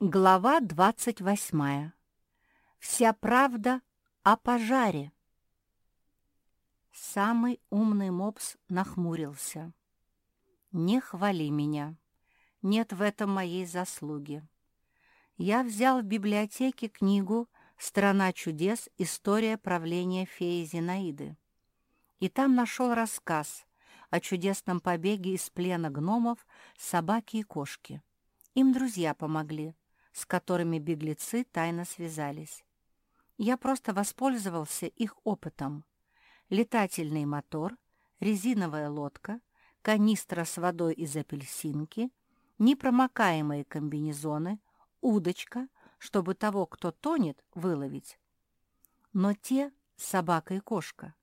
Глава двадцать восьмая. Вся правда о пожаре. Самый умный мопс нахмурился. «Не хвали меня. Нет в этом моей заслуги. Я взял в библиотеке книгу «Страна чудес. История правления феи Зинаиды». И там нашел рассказ о чудесном побеге из плена гномов собаки и кошки. Им друзья помогли, с которыми беглецы тайно связались. Я просто воспользовался их опытом. Летательный мотор, резиновая лодка, канистра с водой из апельсинки, непромокаемые комбинезоны, удочка, чтобы того, кто тонет, выловить. Но те, собака и кошка,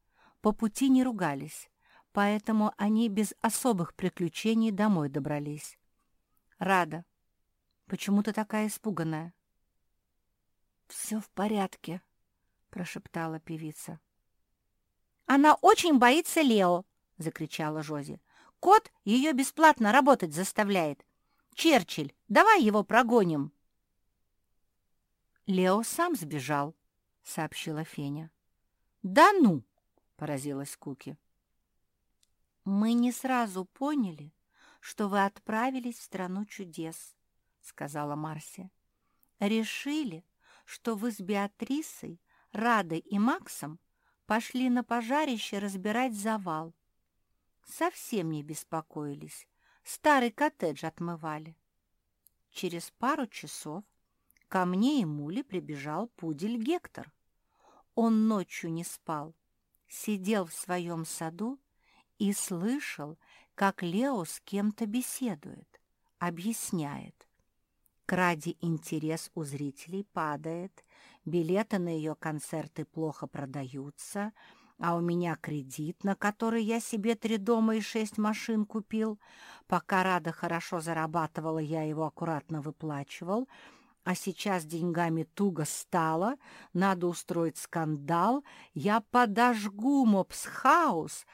по пути не ругались, поэтому они без особых приключений домой добрались. Рада. Почему ты такая испуганная? «Все в порядке», — прошептала певица. «Она очень боится Лео», — закричала Жози. «Кот ее бесплатно работать заставляет. Черчилль, давай его прогоним». «Лео сам сбежал», — сообщила Феня. «Да ну!» — поразилась Куки. «Мы не сразу поняли, что вы отправились в страну чудес», — сказала Марсия. «Решили, что вы с Беатрисой, Радой и Максом пошли на пожарище разбирать завал. Совсем не беспокоились, старый коттедж отмывали. Через пару часов ко мне и Муле прибежал пудель Гектор. Он ночью не спал, сидел в своем саду и слышал, как Лео с кем-то беседует, объясняет. К ради интерес у зрителей падает, билеты на ее концерты плохо продаются, а у меня кредит, на который я себе три дома и шесть машин купил. Пока Рада хорошо зарабатывала, я его аккуратно выплачивал, а сейчас деньгами туго стало, надо устроить скандал, я подожгу мопсхаус,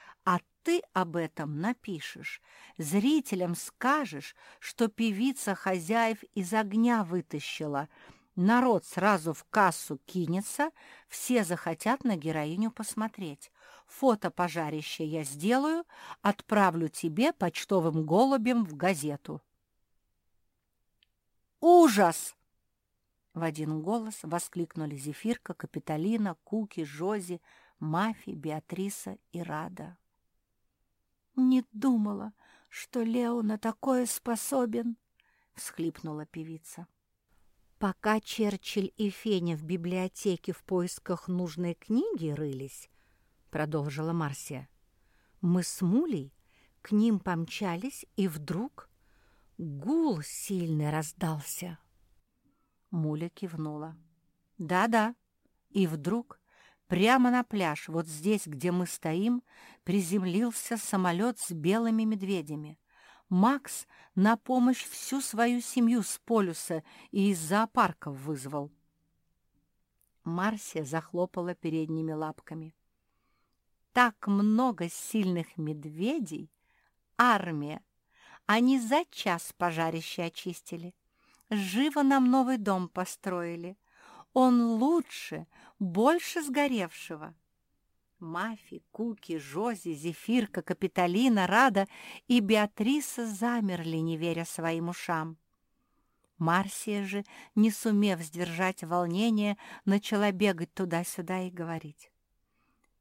ты об этом напишешь. Зрителям скажешь, что певица хозяев из огня вытащила. Народ сразу в кассу кинется, все захотят на героиню посмотреть. Фото пожарища я сделаю, отправлю тебе почтовым голубем в газету. «Ужас!» В один голос воскликнули Зефирка, Капитолина, Куки, Жози, Мафи, Беатриса и Рада. «Не думала, что Лео на такое способен», — всхлипнула певица. Пока Черчилль и Феня в библиотеке в поисках нужной книги рылись, — продолжила Марсия, — мы с Мулей к ним помчались, и вдруг гул сильный раздался. Муля кивнула. «Да-да». И вдруг Прямо на пляж, вот здесь, где мы стоим, приземлился самолет с белыми медведями. Макс на помощь всю свою семью с полюса и из зоопарков вызвал. Марсия захлопала передними лапками. Так много сильных медведей! Армия! Они за час пожарище очистили. Живо нам новый дом построили. Он лучше, больше сгоревшего. Мафи, Куки, Жози, Зефирка, Капитолина, Рада и Беатриса замерли, не веря своим ушам. Марсия же, не сумев сдержать волнение, начала бегать туда-сюда и говорить.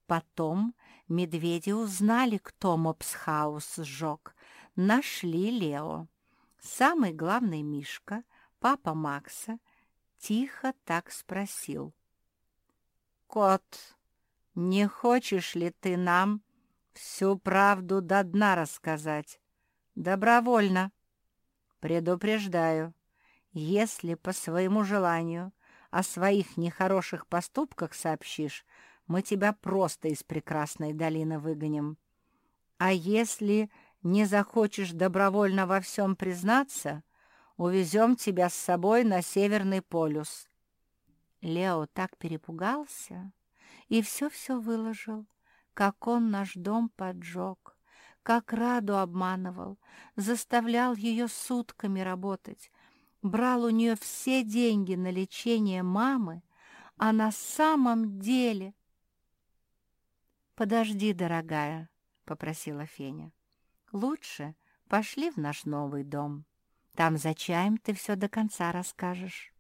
Потом медведи узнали, кто Мопсхаус сжег. Нашли Лео. Самый главный Мишка, папа Макса, тихо так спросил. «Кот, не хочешь ли ты нам всю правду до дна рассказать? Добровольно. Предупреждаю, если по своему желанию о своих нехороших поступках сообщишь, мы тебя просто из прекрасной долины выгоним. А если не захочешь добровольно во всем признаться, увезем тебя с собой на Северный полюс. Лео так перепугался и все-все выложил, как он наш дом поджег, как Раду обманывал, заставлял ее сутками работать. брал у нее все деньги на лечение мамы, а на самом деле... «Подожди, дорогая», — попросила Феня. «Лучше пошли в наш новый дом. Там за чаем ты все до конца расскажешь».